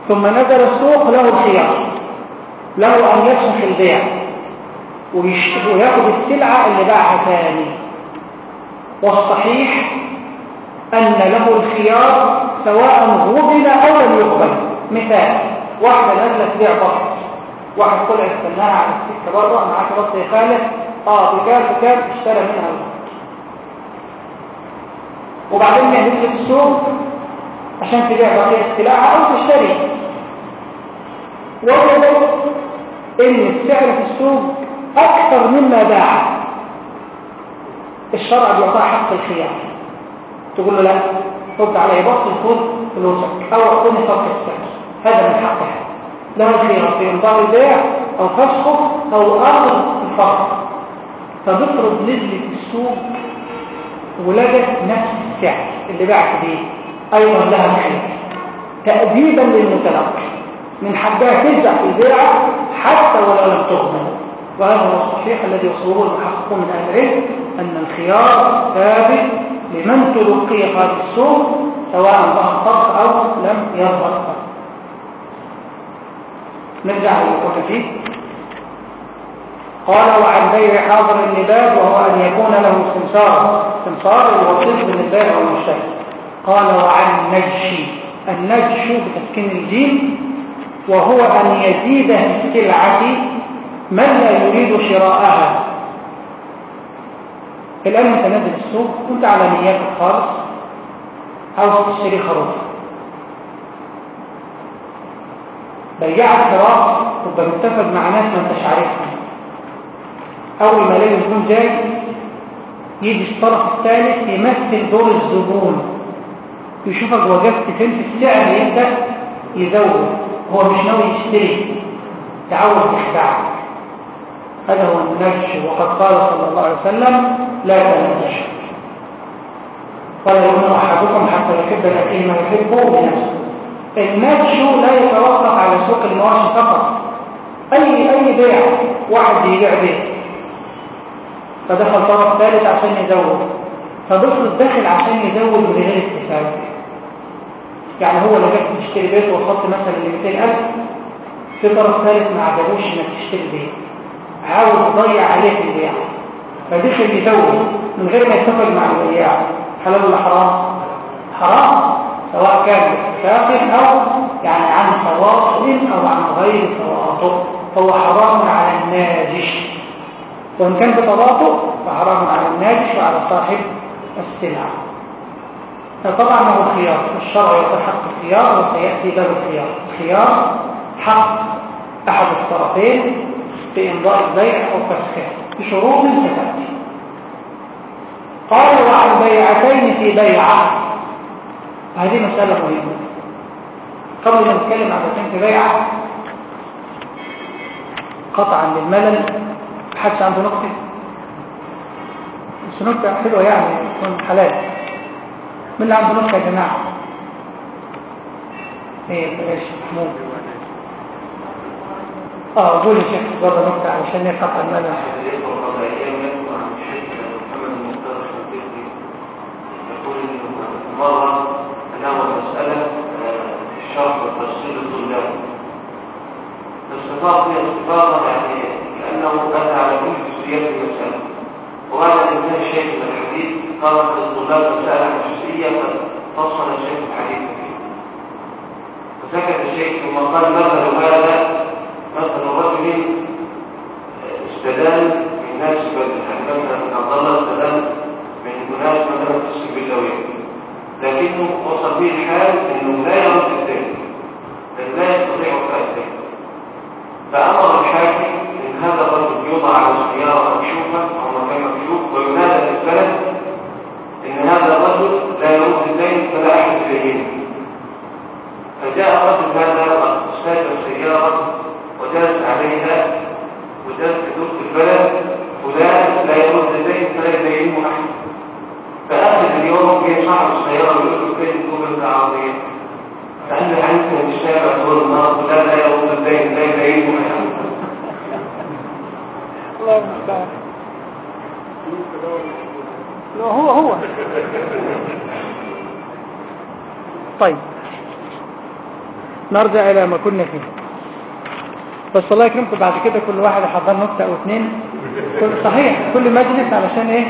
ثم نزل السوق له الخيار. له أن يفسخ البيع. وياخد السلعة اللي باعها ثاني. والصحيح أن له الخيار سواء غبن أو لم يقبل مثال واحدة نازلة تبيع بطل واحد طلع استناها على السكة بره معاه بطل يخالف آه بكام بكام اشترى منها. البطل وبعدين نزلت السوق عشان تبيع بقية سلعها أو تشتري. وجدوا إن السعر في السوق أكثر مما باع. الشرع بيعطيها حق الخيار. تقول له لا رد علي بطل خذ فلوسك. أو أعطيني فرق السعر هذا من حقها له الخيار في إمضاء البيع أو فسخه أو أخذ الفرق فبفرض نزلت السوق ولقت نفس السعر اللي باعت بيه. أيضا لها خيار تأديبا للمتلقي. من حقها ترجع في البيعة حتى ولو لم تغنى. وهذا هو الصحيح الذي يصوره المحققون من أهل العلم أن الخيار ثابت لمن تلقي هذا السوق سواء ظهر فرق أو لم يظهر. نرجع للقول فيه. قال وعن بيع حاضر النبات وهو أن يكون له سمسار سمسار الوسيط بين البائع والمشتري قال وعن نجش النجش بتسكين الجيم وهو أن يزيد في السلعة من لا يريد شراءها. الآن أنت نازل السوق كنت على نياتك خالص عاوز تشتري خروف. بيعت خراف تبقى متفق مع ناس ما أنتش عارفهم. أول ما يلاقي الزبون جاي يجي الطرف الثالث يمثل دور الزبون. يشوفك وقفت فين في السعر يبدأ يزود هو مش ناوي يشتري. تعود تخدعك هذا هو النجش وقد قال صلى الله عليه وسلم لا تنجش ولا يؤمن احدكم حتى يحب الاكل ما يحبه لنفسه. النجش لا يتوقف على سوق المواشي فقط. اي أي بيع واحد يبيع بيع. فدخل طرف ثالث عشان يزود. فبفرض داخل عشان يزود من غير اتفاق يعني هو لو جبت تشتري بيت ووصلت مثلا ل 200000 في طرف ثالث ما عجبوش إنك تشتري بيت. عاوز يضيع عليك البيع فدخل يزود من غير ما يتفق مع البياع. حلال ولا حرام؟ حرام. سواء كان باتفاق أو يعني عن تواطؤ أو عن غير تواطؤ فهو حرام على الناجش. وإن كان بتواطؤ فحرام على الناجش وعلى صاحب السلعه طبعا هو خيار. الشرع يعطي حق الخيار وسيأتي باب الخيار. الخيار حق أحد الطرفين بإمضاء البيع أو فسخه بشروط ستأتي قال وعن بيعتين في بيعة هذه مسألة مهمة. قبل ما نتكلم عن بيعتين في بيعة قطعا للملل. حدش عنده نقطة بس نقطة حلوة يعني تكون حلال. من اللي عنده نقطة يا جماعة؟ إيه بلاش محمود. آه قول يا شيخ برضه نقطة علشان يقطع إنه مرة تناول مسألة الشرح وتفصيل الطلاب باستفاضة استفاضة يعني كأنه أتى على كل جزئيات المسألة وهذا من الشيخ من الحديث قال للطلاب مسألة جزئية فصل الشيخ الحديث فيه فسكت الشيخ ثم قال مثل هذا؟ مثل رجل استدان من ناس يعني مثلا عبد الله استدان من ناس مثلا في السوق الدولي لكنه وصل به الحال إنه لا يرد الدين بل لا يستطيع الدين فأمر الحاكم إن هذا الرجل يوضع على سياره مكشوفه أو مكان مكشوف وينادى في إن هذا الرجل لا يرد الدين فلا أحد يدينه فجاء الرجل هذا واستاجر سياره وجلس عليها في البلد فلان لا يرد الدين فلا يدينه احد فاخر اليوم جه صاحب السياره ويقول له فين كوبل العربيه فقال له انت في الشارع طول النهار فلان لا يرد الدين لا يدينه احد الله المستعان لا هو هو. طيب. نرجع إلى ما كنا فيه. بس الله يكرمكم بعد كده كل واحد يحضر نكتة أو اثنين صحيح كل مجلس علشان إيه؟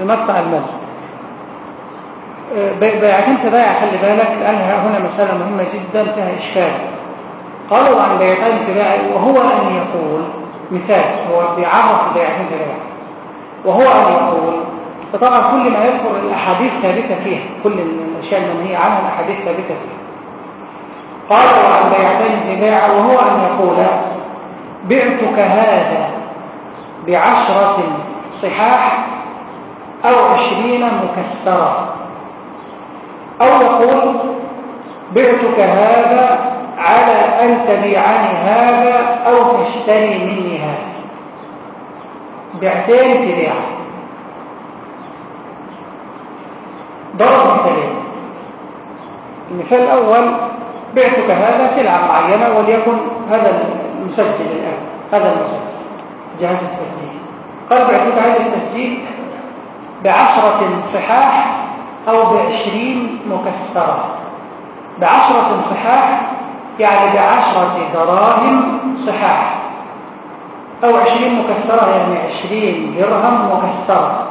يمتع المجلس آه، بي- بيعتين تبايع خلي بالك لأن هنا مسألة مهمة جدا فيها إشكال. قالوا عن بيعتين تبايع وهو أن يقول مثال هو بيعرف بيعتين تبايع وهو أن يقول فطبعا كل ما يذكر الأحاديث ثابتة فيها كل الأشياء المنهية عنها الأحاديث ثابتة فيها. قالوا عن بيعتين تبايع وهو أن يقول بعتك هذا بعشرة صحاح أو عشرين مكسرة أو يقول بعتك هذا على أن تبيعني هذا أو تشتري مني هذا. بعتين تبيع ضرب مثالين. المثال الأول بعتك هذا سلعة معينة وليكن هذا المسجل الآن هذا المسجل جهاز التسجيل. قال بعتك هذا التسجيل بعشرة صحاح أو بعشرين مكسرة. بعشرة صحاح يعني بعشرة دراهم صحاح. أو عشرين مكسرة يعني عشرين درهم مكسرة.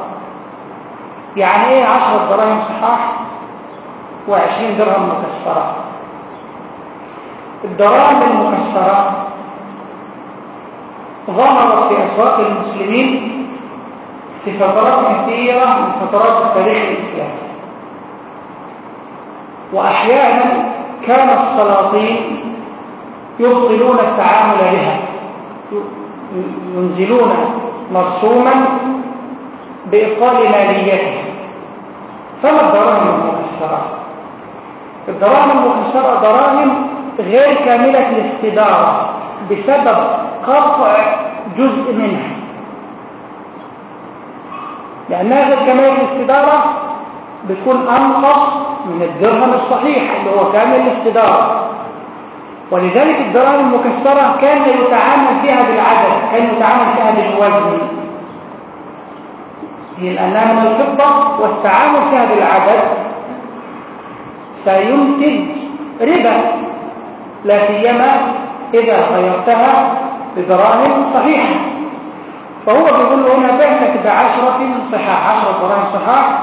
يعني إيه عشرة دراهم صحاح وعشرين درهم مكسرة؟ الدراهم المكسرة ظهرت في أسواق المسلمين في فترات كثيرة من فترات التاريخ الإسلامي وأحيانا كان السلاطين يبطلون التعامل بها ينزلون مرسوما بإبطال ماليته فما الدراهم المكسرة الدراهم المكسرة دراهم غير كاملة الاستدارة بسبب قطع جزء منها. لأنها غير كاملة الاستدارة بتكون أنقص من الدرهم الصحيح اللي هو كامل الاستدارة ولذلك الدراهم المكسرة كان يتعامل فيها بالعدد كان يتعامل فيها بالوزن. هي لأنها من الفضة والتعامل فيها بالعدد. سينتج ربا لا سيما إذا غيرتها بدراهم صحيحة. فهو بيقول له هنا بعتك بعشرة صحاح عشرة دراهم صحاح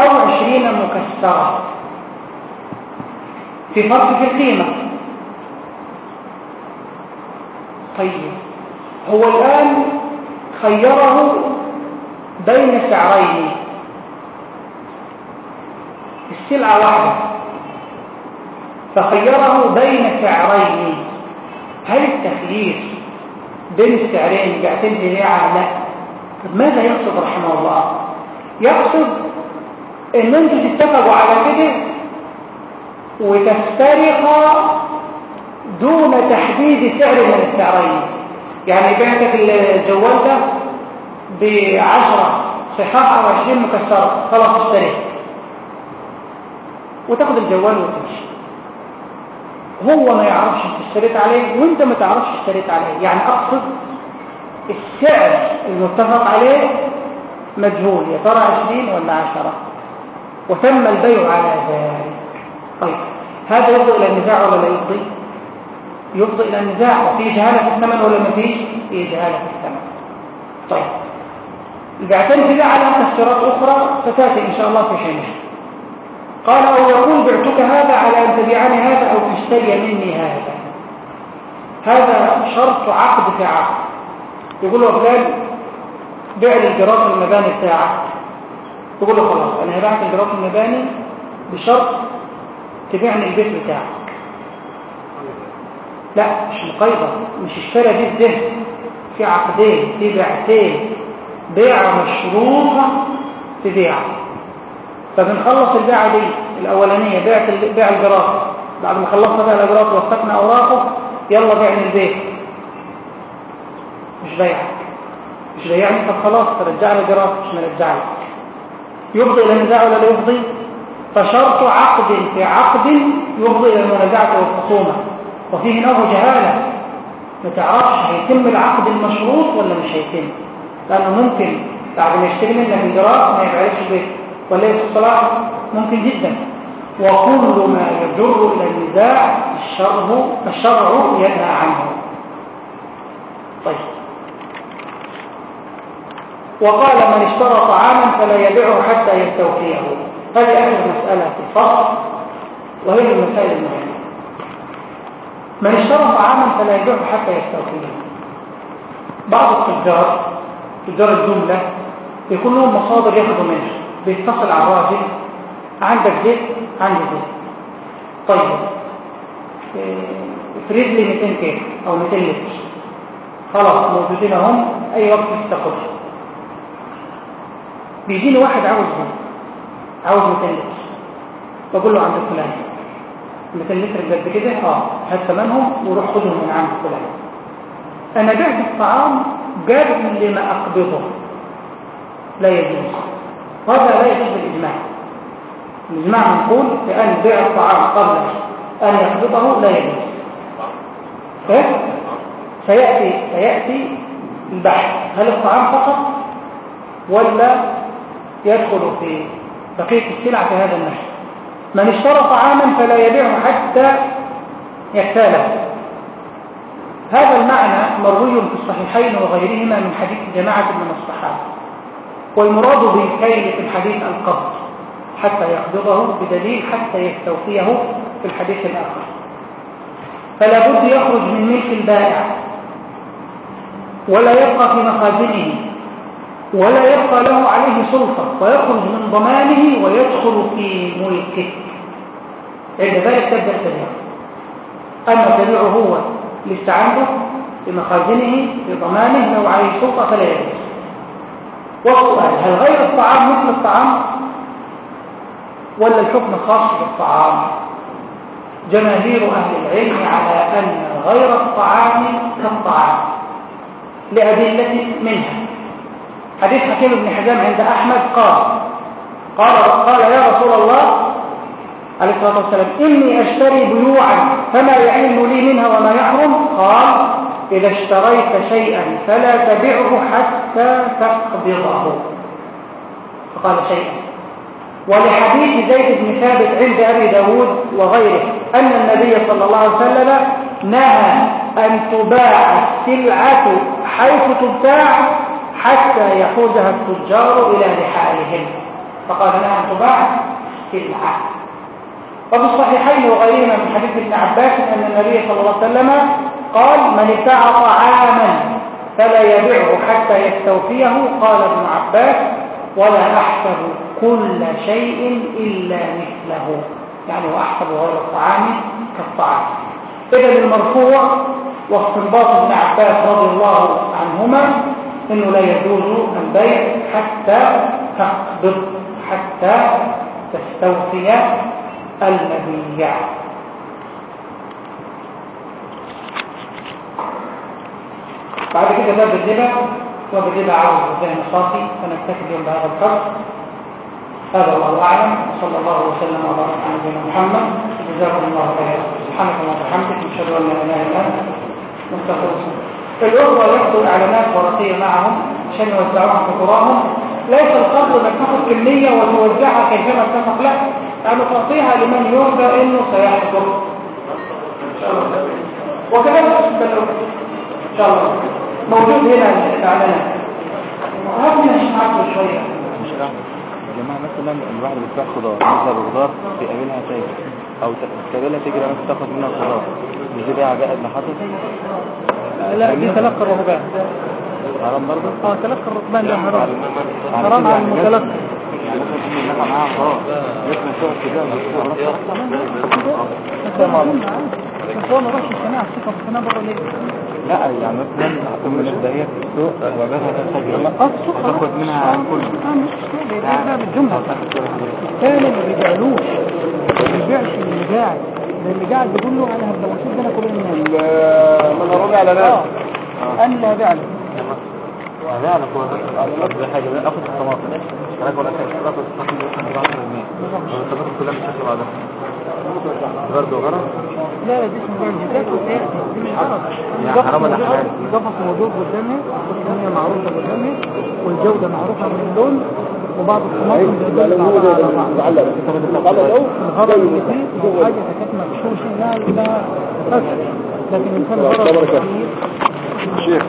أو عشرين مكسرة. في فرق في القيمة. طيب. هو الآن خيره بين سعرين السلعة واحدة. فخيره بين سعرين هل التخيير بين السعرين بيعتمد بيعة لا؟ طب ماذا يقصد رحمه الله؟ يقصد إن أنتوا تتفقوا على كده وتفترقا دون تحديد سعر من السعرين يعني بعتك الجوال ده بعشرة صحاح أو عشرين مكسرة خلاص اشتريت. وتاخد الجوال وتمشي. هو ما يعرفش اشتريت عليه وانت ما تعرفش اشتريت عليه. يعني اقصد السعر المتفق عليه مجهول يا ترى 20 ولا 10 وتم البيع على ذلك. طيب هذا يفضي إلى النزاع ولا لا يفضي يفضي إلى النزاع. وفي جهاله في الثمن ولا ما فيش؟ في جهاله في الثمن. طيب بيعتمد بقى على تفسيرات أخرى ستأتي إن شاء الله في حينها قال أو يقول بعتك هذا على أن تبيعني هذا أو تشتري مني هذا. هذا شرط عقد في عقد. يقول له فلان بيع لي الجراف المباني بتاعك. يقول له خلاص أنا هبيعك الجراف المباني بشرط تبيعني البيت بتاعك. لا مش مقيدة مش اشترى دي الذهن في عقدين في بيعتين بيع مشروطة في بيع فبنخلص البيعة دي الأولانية بيعة بيع الجراف بعد ما خلصنا بيع الجراف ووثقنا أوراقه يلا بيعني البيت. مش بيعك مش بيعني طب خلاص ترجع لي مش مرجع يفضي إلى النزاع ولا لا يفضي؟ فشرط عقد في عقد يفضي إلى المنازعة والخصومة. وفيه نوع جهالة. ما تعرفش هيتم العقد المشروط ولا مش هيتم. لأنه ممكن بعد ما يشتري منك الجراف ما يبعدش البيت ولا يفضي الصلاح ممكن جدا. وكل ما يجر إلى النزاع الشرع الشرع ينهى عنه. طيب. وقال من اشترى طعاما فلا يبيعه حتى يستوفيه. هذه آخر مسألة في الفصل وهي المسائل المهمة. من اشترى طعاما فلا يبيعه حتى يستوفيه. بعض التجار تجار الجملة يكون لهم مصادر ياخدوا منها بيتصل على الراجل عندك زيت عندي زيت طيب افرد لي 200 كيلو أو 200 لتر. خلاص موجودين أهم أي وقت تاخدها بيجيني واحد عاوز زيت عاوز 200 لتر. بقول له عند فلان. 200 لتر بجد كده؟ آه هات ثمنهم وروح خدهم من عند فلان. أنا بعت الطعام قبل لما أقبضه. لا يجوز. وهذا لا يجوز بالاجماع الإجماع منقول بأن بيع الطعام قبل أن يقبضه لا يجوز. إيه؟ سياتي سياتي البحث. هل الطعام فقط ولا يدخل في بقية السلع في هذا النحو؟ من اشترى طعاما فلا يبيعه حتى يكتاله. هذا المعنى مروي في الصحيحين وغيرهما من حديث جماعة من الصحابة. والمراد بالكيل في الحديث القبض حتى يقبضه بدليل حتى يستوفيه في الحديث الآخر. فلا بد يخرج من ملك البائع ولا يبقى في مخازنه ولا يبقى له عليه سلطة ويخرج من ضمانه ويدخل في ملكه. عند ذلك تبدأ تبيعه أما تبيعه هو لسه عنده في مخازنه في ضمانه لو عليه سلطة فلا يجوز. والسؤال هل غير الطعام مثل الطعام؟ ولا الحكم خاص بالطعام؟ جماهير أهل العلم على أن غير الطعام كالطعام. لأدلة منها. حديث حكيم بن حزام عند أحمد قال قال قال يا رسول الله عليه الصلاة والسلام إني أشتري بيوعا فما يعلم لي منها وما يحرم؟ قال إذا اشتريت شيئا فلا تبعه حتى تقبضه. فقال شيئا. ولحديث زيد بن ثابت عند أبي داود وغيره أن النبي صلى الله عليه وسلم نهى أن تباع السلعة حيث تبتاع حتى يحوزها التجار إلى رحالهم. فقال نهى أن تباع السلعة. وفي الصحيحين وغيرهما من حديث ابن عباس أن النبي صلى الله عليه وسلم قال من ابتاع طعاما فلا يبيعه حتى يستوفيه قال ابن عباس ولا أحسب كل شيء إلا مثله. يعني وأحسب غير الطعام كالطعام. إذا المرفوع واستنباط ابن عباس رضي الله عنهما إنه لا يجوز البيع حتى تقبض حتى تستوفي المبيع. بعد كده باب الربا. باب الربا عاوز ذهن صافي فنكتفي اليوم بهذا القدر. هذا والله أعلم. وصلى الله وسلم وبارك على نبينا محمد. جزاكم الله خيرا. سبحانك اللهم وبحمدك. نشهد أن لا إله إلا أنت. نستغفرك الأخوة ياخدوا إعلانات ورقية معهم. عشان يوزعوها في قراهم ليس القصد إنك تاخد كمية وتوزعها كيفما اتفق. لا. يعني تعطيها لمن يرجى إنه سيحضر. وكذلك إن شاء الله. موجود هنا مش معاكم شوية مش جماعة مثلا الواحد اللي بتاع خضار مثلا الخضار بيقابلها تاجر أو تقابلها تاجر انت تاخد منها خضار مش دي بيع جائد لحضرتك لا دي تلقى الرهبان حرام برضه آه تلقى الرهبان ده حرام حرام على المتلقي يعني ما راحش القناعة الثقة في القناعة بره ليه؟ لا يعني مثلا من الدهية في السوق آه السوق تاخد منها كل آه مش السوق بيبقى بقى بالجملة الثاني ما بيبيعلوش ما بيبيعش اللي قاعد ده اللي قاعد بيقول له أنا هبقى مسؤول ده أنا كل الناس من هرب اعلانات آه أنا اللي هبيع له لا أنا كنت اخد حاجة اخد الطماطم أنا كنت اخد الطماطم ب 10 جنيه الطماطم كلها بتشكل بعضها برضه غلط لا لا دي اسمه بيع الجزات والتاخد دي مش غلط يعني حرام ولا حلال؟ القفص موجود قدامي والتصميم معروفة قدامي والجودة معروفة من اللون وبعض الطماطم بيدل بعضها على بعض. تعلق تعلق أو الغرض اللي فيه دي حاجة. كانت مغشوشة لا لا فسد لكن الإنسان غرض شيخ.